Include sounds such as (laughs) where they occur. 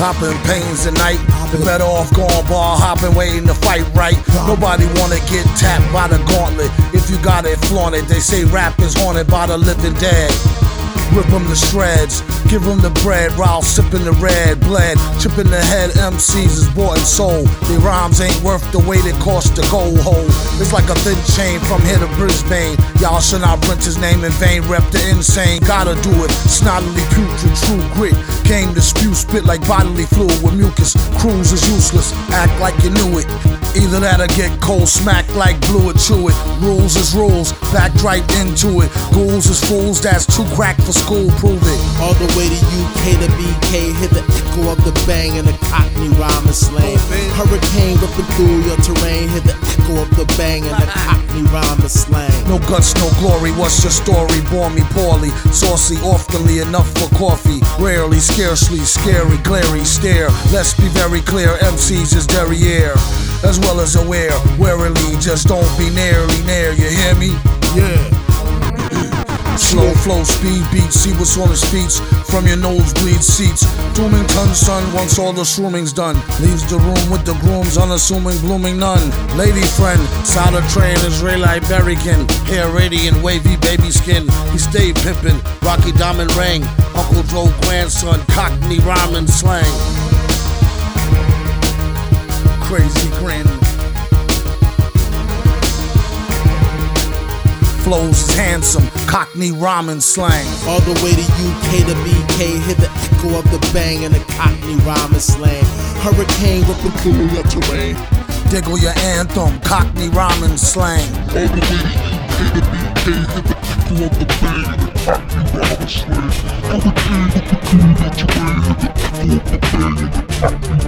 copping pains at night. Better off going bar hopping, waiting to fight right. Nobody wanna get tapped by the gauntlet. If you got it, flaunt it. They say rap is haunted by the living dead. Rip them to shreds, give them the bread, while sipping the red, bled, chipping the head. MCs is bought and sold. Their rhymes ain't worth the weight it cost to go hold. It's like a thin chain from here to Brisbane. Y'all should not rent his name in vain. Rep the insane, gotta do it. Snottily putrid, true grit. Came to spew, spit like bodily fluid with mucus. Cruise is useless, act like you knew it. Either that or get cold smacked like blue or chew it. Rules is rules, backed right into it. Ghouls is fools, that's too crack for school, prove it. All the way to UK to BK, hit the echo of the bang and the cockney rhyme and slang. Hurricane ripping through your terrain, hit the echo of the bang and the (laughs) cockney rhyme and slang. No guts, no glory. What's your story? Bore me poorly. Saucy, oftenly enough for coffee. Rarely, scarcely, scary, glary stare. Let's be very clear. MCs is derriere, as well as aware. Warily, just don't be nearly near. You hear me? Yeah. (clears throat) Slow flow, speed beats, see what's on his feet from your nosebleed seats. Doomington son, once all the shrooming's done, leaves the room with the grooms, unassuming, blooming none. Lady friend, solid train, Israeli Berrykin, hair radiant, wavy baby skin. He stayed pimpin', Rocky Diamond ring, Uncle Joe grandson, Cockney rhyming slang crazy grin, Flows is handsome, Cockney rhyming slang. All the way to UK to BK, hear the echo of the bang in the Cockney rhyming slang. Hurricane with ripping through your terrain. Diggle your anthem, Cockney rhyming slang. All the way to UK to BK, hear the echo of the bang in the Cockney rhyming slang. Hurricane ripping through your terrain, hear the echo of the bang in the Cockney